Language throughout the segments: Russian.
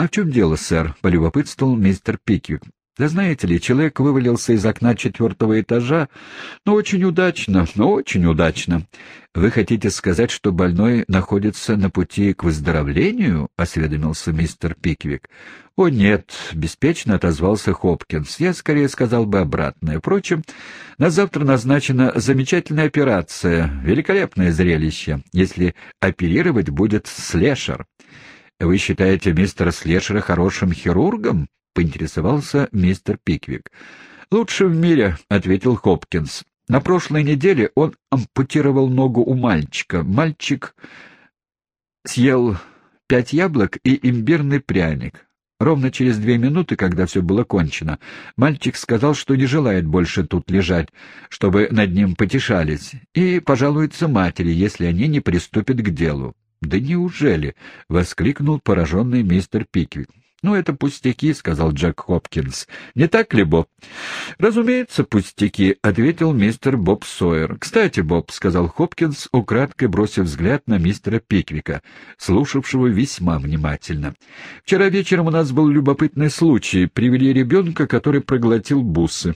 «А в чем дело, сэр?» — полюбопытствовал мистер Пиквик. Да знаете ли, человек вывалился из окна четвертого этажа, но очень удачно, но очень удачно. Вы хотите сказать, что больной находится на пути к выздоровлению? — осведомился мистер Пиквик. — О, нет, — беспечно отозвался Хопкинс. Я скорее сказал бы обратное. Впрочем, на завтра назначена замечательная операция, великолепное зрелище, если оперировать будет Слешер. Вы считаете мистера Слешера хорошим хирургом? — поинтересовался мистер Пиквик. «Лучше в мире», — ответил Хопкинс. «На прошлой неделе он ампутировал ногу у мальчика. Мальчик съел пять яблок и имбирный пряник. Ровно через две минуты, когда все было кончено, мальчик сказал, что не желает больше тут лежать, чтобы над ним потешались, и пожалуется матери, если они не приступят к делу. «Да неужели?» — воскликнул пораженный мистер Пиквик. «Ну, это пустяки», — сказал Джек Хопкинс. «Не так ли, Боб?» «Разумеется, пустяки», — ответил мистер Боб Сойер. «Кстати, Боб», — сказал Хопкинс, украдкой бросив взгляд на мистера Пиквика, слушавшего весьма внимательно. «Вчера вечером у нас был любопытный случай. Привели ребенка, который проглотил бусы».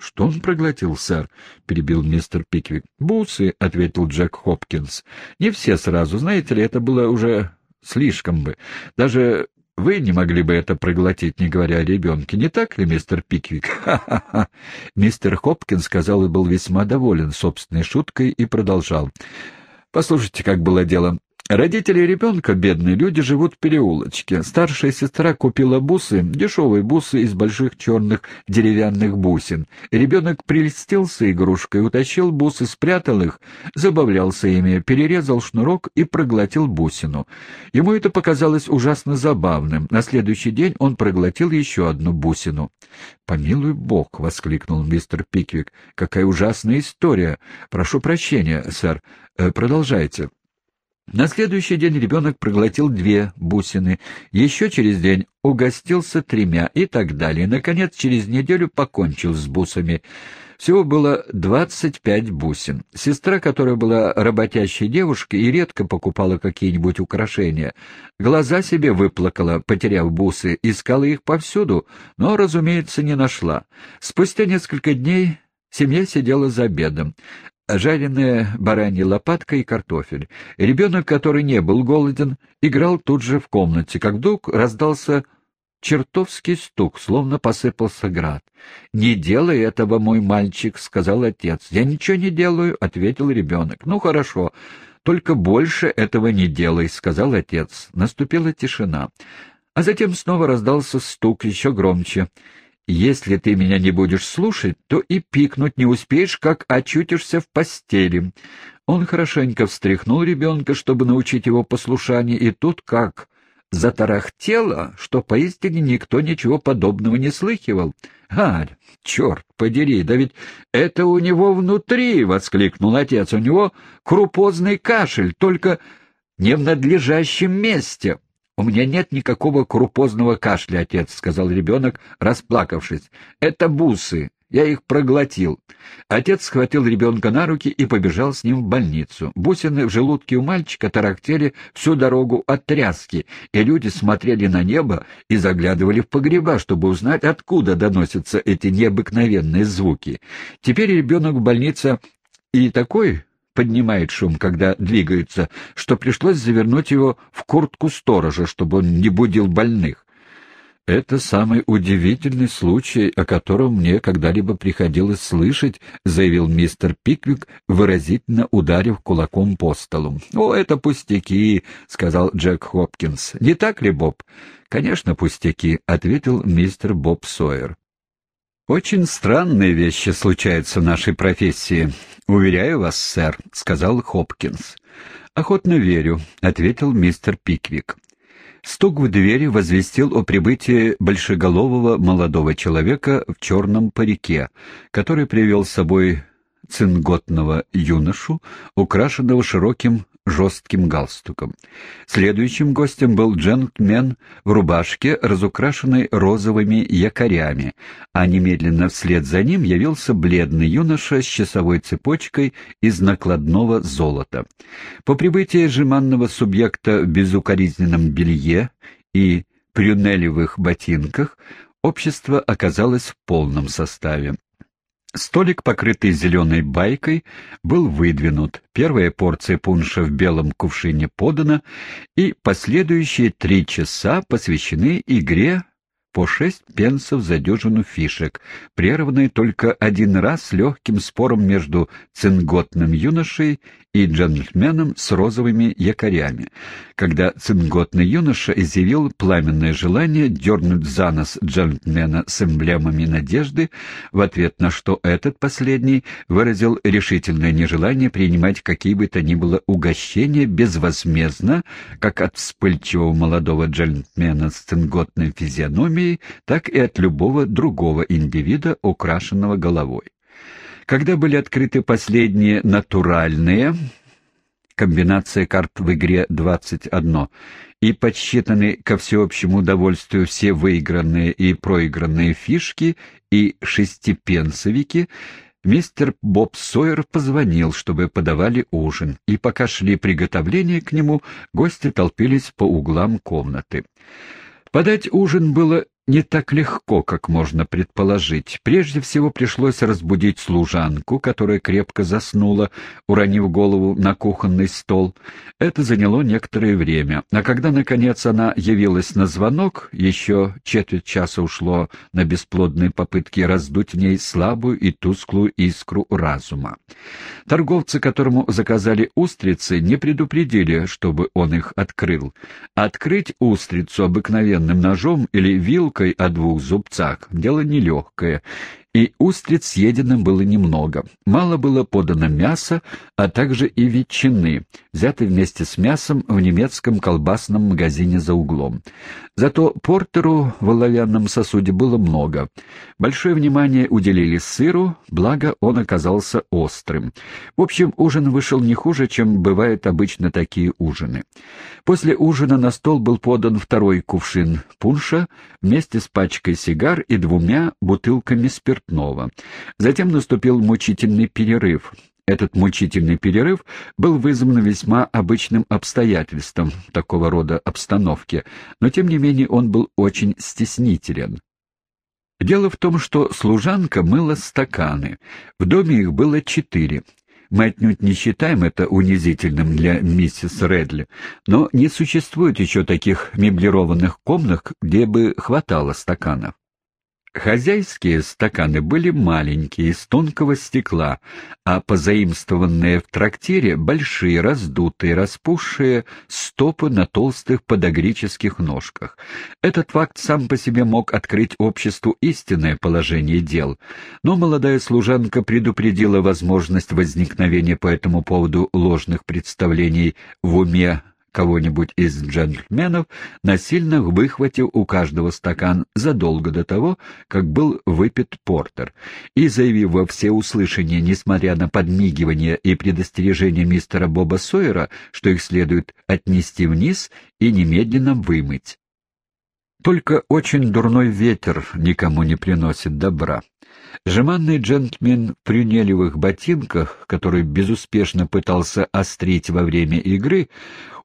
«Что он проглотил, сэр?» — перебил мистер Пиквик. «Бусы», — ответил Джек Хопкинс. «Не все сразу. Знаете ли, это было уже слишком бы. Даже вы не могли бы это проглотить, не говоря о ребенке, не так ли, мистер Пиквик? Мистер Хопкинс, сказал, и был весьма доволен собственной шуткой и продолжал. Послушайте, как было дело. Родители ребенка, бедные люди, живут в переулочке. Старшая сестра купила бусы, дешевые бусы из больших черных деревянных бусин. Ребенок прельстился игрушкой, утащил бусы, спрятал их, забавлялся ими, перерезал шнурок и проглотил бусину. Ему это показалось ужасно забавным. На следующий день он проглотил еще одну бусину. «Помилуй бог!» — воскликнул мистер Пиквик. «Какая ужасная история! Прошу прощения, сэр. Э, продолжайте». На следующий день ребенок проглотил две бусины, еще через день угостился тремя и так далее. Наконец, через неделю покончил с бусами. Всего было двадцать пять бусин. Сестра, которая была работящей девушкой и редко покупала какие-нибудь украшения, глаза себе выплакала, потеряв бусы, искала их повсюду, но, разумеется, не нашла. Спустя несколько дней Семья сидела за обедом жареная баранья лопатка и картофель. Ребенок, который не был голоден, играл тут же в комнате, как вдруг раздался чертовский стук, словно посыпался град. «Не делай этого, мой мальчик», — сказал отец. «Я ничего не делаю», — ответил ребенок. «Ну, хорошо, только больше этого не делай», — сказал отец. Наступила тишина. А затем снова раздался стук, еще громче. Если ты меня не будешь слушать, то и пикнуть не успеешь, как очутишься в постели. Он хорошенько встряхнул ребенка, чтобы научить его послушанию, и тут как затарахтело, что поистине никто ничего подобного не слыхивал. «Галь, черт подери, да ведь это у него внутри!» — воскликнул отец. «У него крупозный кашель, только не в надлежащем месте». «У меня нет никакого крупозного кашля, отец», — сказал ребенок, расплакавшись. «Это бусы. Я их проглотил». Отец схватил ребенка на руки и побежал с ним в больницу. Бусины в желудке у мальчика тарахтели всю дорогу от тряски, и люди смотрели на небо и заглядывали в погреба, чтобы узнать, откуда доносятся эти необыкновенные звуки. Теперь ребенок в больнице и такой поднимает шум, когда двигается, что пришлось завернуть его в куртку сторожа, чтобы он не будил больных. «Это самый удивительный случай, о котором мне когда-либо приходилось слышать», — заявил мистер Пиквик, выразительно ударив кулаком по столу. «О, это пустяки», — сказал Джек Хопкинс. «Не так ли, Боб?» «Конечно, пустяки», — ответил мистер Боб Сойер. «Очень странные вещи случаются в нашей профессии. Уверяю вас, сэр», — сказал Хопкинс. «Охотно верю», — ответил мистер Пиквик. Стук в двери возвестил о прибытии большеголового молодого человека в черном парике, который привел с собой цинготного юношу, украшенного широким жестким галстуком. Следующим гостем был джентльмен в рубашке, разукрашенной розовыми якорями, а немедленно вслед за ним явился бледный юноша с часовой цепочкой из накладного золота. По прибытии жеманного субъекта в безукоризненном белье и прюнелевых ботинках общество оказалось в полном составе. Столик, покрытый зеленой байкой, был выдвинут, первая порция пунша в белом кувшине подана, и последующие три часа посвящены игре по шесть пенсов за дюжину фишек, прерванные только один раз легким спором между цинготным юношей и джентльменом с розовыми якорями, когда цинготный юноша изъявил пламенное желание дернуть за нос джентльмена с эмблемами надежды, в ответ на что этот последний выразил решительное нежелание принимать какие бы то ни было угощения безвозмездно, как от вспыльчивого молодого джентльмена с цинготной физиономией, так и от любого другого индивида, украшенного головой. Когда были открыты последние натуральные, комбинация карт в игре 21, и подсчитаны ко всеобщему удовольствию все выигранные и проигранные фишки и шестипенсовики, мистер Боб Сойер позвонил, чтобы подавали ужин, и пока шли приготовления к нему, гости толпились по углам комнаты. Подать ужин было не так легко, как можно предположить. Прежде всего пришлось разбудить служанку, которая крепко заснула, уронив голову на кухонный стол. Это заняло некоторое время, а когда, наконец, она явилась на звонок, еще четверть часа ушло на бесплодные попытки раздуть в ней слабую и тусклую искру разума. Торговцы, которому заказали устрицы, не предупредили, чтобы он их открыл. Открыть устрицу обыкновенным ножом или вилкой булкой о двух зубцах — дело нелегкое, и устриц съедено было немного. Мало было подано мяса, а также и ветчины, взятой вместе с мясом в немецком колбасном магазине за углом. Зато портеру в оловянном сосуде было много. Большое внимание уделили сыру, благо он оказался острым. В общем, ужин вышел не хуже, чем бывают обычно такие ужины. После ужина на стол был подан второй кувшин пунша вместе с пачкой сигар и двумя бутылками спиртного спиртного. Затем наступил мучительный перерыв. Этот мучительный перерыв был вызван весьма обычным обстоятельством такого рода обстановки, но тем не менее он был очень стеснителен. Дело в том, что служанка мыла стаканы. В доме их было четыре. Мы отнюдь не считаем это унизительным для миссис Редли, но не существует еще таких меблированных комнат, где бы хватало стаканов. Хозяйские стаканы были маленькие, из тонкого стекла, а позаимствованные в трактире — большие, раздутые, распухшие стопы на толстых подогрических ножках. Этот факт сам по себе мог открыть обществу истинное положение дел, но молодая служанка предупредила возможность возникновения по этому поводу ложных представлений в уме кого-нибудь из джентльменов, насильно выхватил у каждого стакан задолго до того, как был выпит портер, и заявив во всеуслышание, несмотря на подмигивание и предостережение мистера Боба Сойера, что их следует отнести вниз и немедленно вымыть. Только очень дурной ветер никому не приносит добра. Жеманный джентльмен в прюнелевых ботинках, который безуспешно пытался острить во время игры,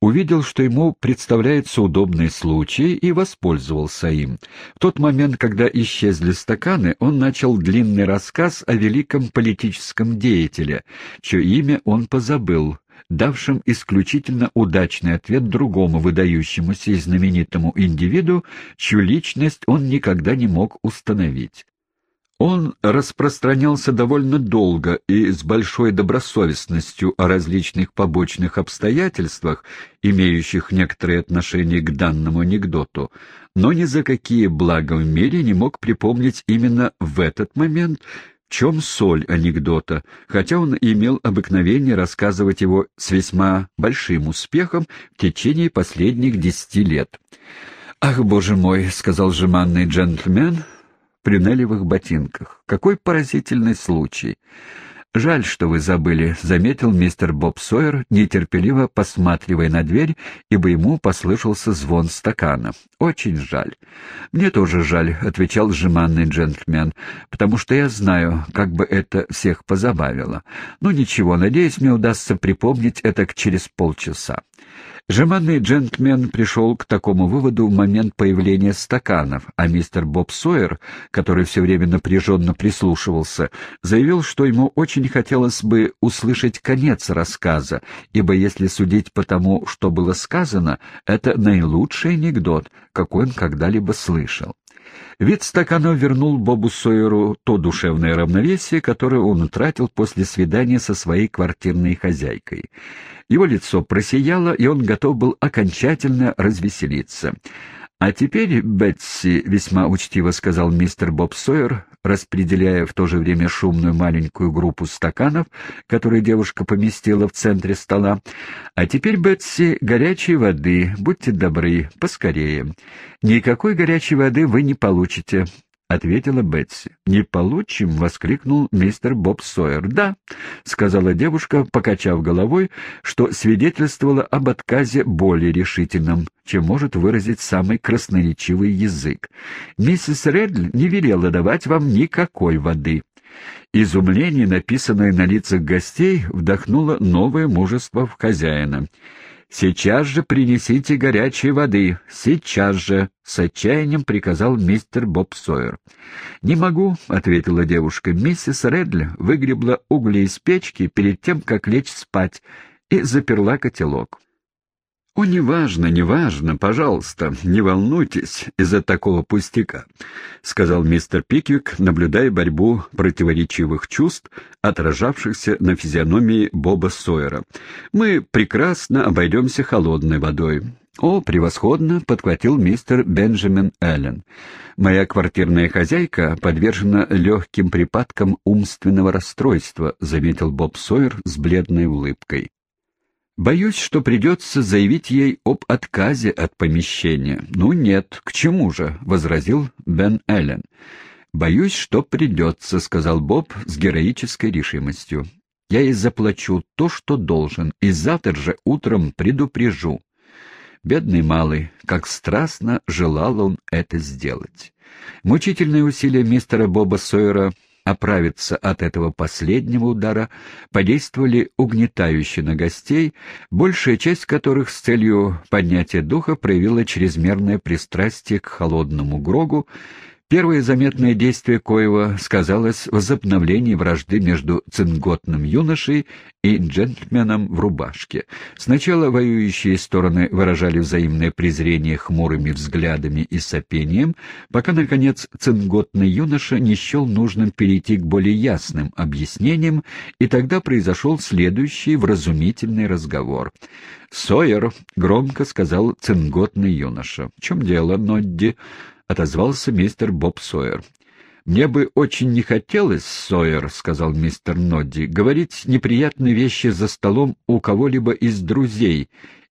увидел, что ему представляется удобный случай, и воспользовался им. В тот момент, когда исчезли стаканы, он начал длинный рассказ о великом политическом деятеле, чье имя он позабыл, давшим исключительно удачный ответ другому выдающемуся и знаменитому индивиду, чью личность он никогда не мог установить. Он распространялся довольно долго и с большой добросовестностью о различных побочных обстоятельствах, имеющих некоторое отношение к данному анекдоту, но ни за какие блага в мире не мог припомнить именно в этот момент, в чем соль анекдота, хотя он имел обыкновение рассказывать его с весьма большим успехом в течение последних десяти лет. «Ах, боже мой!» — сказал жеманный джентльмен — прюнелевых ботинках. Какой поразительный случай! «Жаль, что вы забыли», — заметил мистер Боб Сойер, нетерпеливо посматривая на дверь, ибо ему послышался звон стакана. «Очень жаль». «Мне тоже жаль», — отвечал сжиманный джентльмен, «потому что я знаю, как бы это всех позабавило. Ну ничего, надеюсь, мне удастся припомнить это через полчаса». Жеманный джентльмен пришел к такому выводу в момент появления стаканов, а мистер Боб Сойер, который все время напряженно прислушивался, заявил, что ему очень хотелось бы услышать конец рассказа, ибо если судить по тому, что было сказано, это наилучший анекдот, какой он когда-либо слышал. Вид стаканов вернул Бобу Сойеру то душевное равновесие, которое он утратил после свидания со своей квартирной хозяйкой. Его лицо просияло, и он готов был окончательно развеселиться. «А теперь, Бетси», — весьма учтиво сказал мистер Боб Сойер, распределяя в то же время шумную маленькую группу стаканов, которые девушка поместила в центре стола, «а теперь, Бетси, горячей воды, будьте добры, поскорее. Никакой горячей воды вы не получите. — ответила Бетси. «Не получим!» — воскликнул мистер Боб Сойер. «Да», — сказала девушка, покачав головой, что свидетельствовало об отказе более решительном, чем может выразить самый красноречивый язык. «Миссис Редль не велела давать вам никакой воды». Изумление, написанное на лицах гостей, вдохнуло новое мужество в хозяина. «Сейчас же принесите горячей воды! Сейчас же!» — с отчаянием приказал мистер Боб Сойер. «Не могу», — ответила девушка. «Миссис Редли выгребла угли из печки перед тем, как лечь спать, и заперла котелок». «О, неважно, неважно, пожалуйста, не волнуйтесь из-за такого пустяка», — сказал мистер Пиквик, наблюдая борьбу противоречивых чувств, отражавшихся на физиономии Боба Сойера. «Мы прекрасно обойдемся холодной водой». «О, превосходно!» — подхватил мистер Бенджамин Эллен. «Моя квартирная хозяйка подвержена легким припадкам умственного расстройства», — заметил Боб Сойер с бледной улыбкой. Боюсь, что придется заявить ей об отказе от помещения. Ну нет, к чему же, — возразил Бен Эллен. Боюсь, что придется, — сказал Боб с героической решимостью. Я ей заплачу то, что должен, и завтра же утром предупрежу. Бедный малый, как страстно желал он это сделать. Мучительные усилия мистера Боба Сойера оправиться от этого последнего удара, подействовали угнетающе на гостей, большая часть которых с целью поднятия духа проявила чрезмерное пристрастие к холодному грогу Первое заметное действие Коева сказалось в возобновлении вражды между цинготным юношей и джентльменом в рубашке. Сначала воюющие стороны выражали взаимное презрение хмурыми взглядами и сопением, пока, наконец, цинготный юноша не счел нужным перейти к более ясным объяснениям, и тогда произошел следующий вразумительный разговор. «Сойер», — громко сказал цинготный юноша. «В чем дело, Нодди?» Отозвался мистер Боб Сойер. «Мне бы очень не хотелось, Сойер, — сказал мистер Нодди, — говорить неприятные вещи за столом у кого-либо из друзей,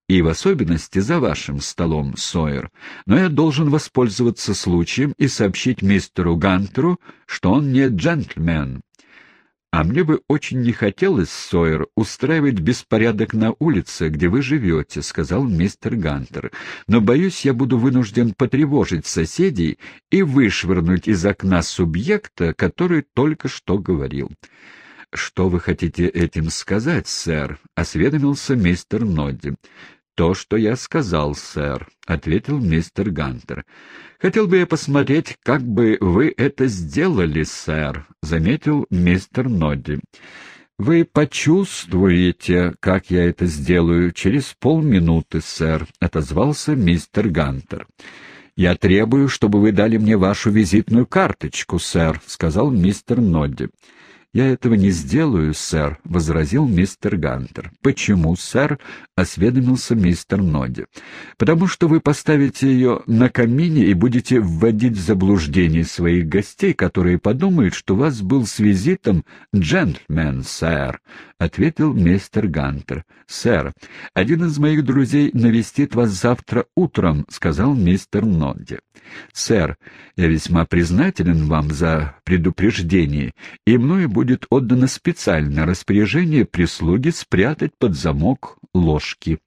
и в особенности за вашим столом, Сойер. Но я должен воспользоваться случаем и сообщить мистеру Гантеру, что он не джентльмен, «А мне бы очень не хотелось, Сойер, устраивать беспорядок на улице, где вы живете», — сказал мистер Гантер. «Но, боюсь, я буду вынужден потревожить соседей и вышвырнуть из окна субъекта, который только что говорил». «Что вы хотите этим сказать, сэр?» — осведомился мистер Нодди то, что я сказал, сэр», — ответил мистер Гантер. «Хотел бы я посмотреть, как бы вы это сделали, сэр», — заметил мистер Нодди. «Вы почувствуете, как я это сделаю, через полминуты, сэр», — отозвался мистер Гантер. «Я требую, чтобы вы дали мне вашу визитную карточку, сэр», — сказал мистер Нодди. «Я этого не сделаю, сэр», — возразил мистер Гантер. «Почему, сэр?» — осведомился мистер Ноди. «Потому что вы поставите ее на камине и будете вводить в заблуждение своих гостей, которые подумают, что у вас был с визитом джентльмен, сэр», — ответил мистер Гантер. «Сэр, один из моих друзей навестит вас завтра утром», — сказал мистер Ноди. «Сэр, я весьма признателен вам за предупреждение, и мною будет отдано специальное распоряжение прислуги спрятать под замок ложки.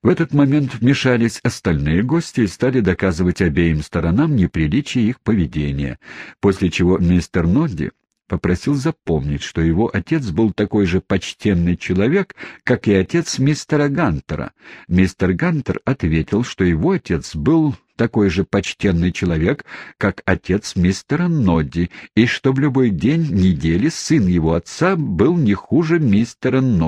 В этот момент вмешались остальные гости и стали доказывать обеим сторонам неприличие их поведения, после чего мистер Нодди попросил запомнить, что его отец был такой же почтенный человек, как и отец мистера Гантера. Мистер Гантер ответил, что его отец был такой же почтенный человек, как отец мистера Нодди, и что в любой день недели сын его отца был не хуже мистера Нодди.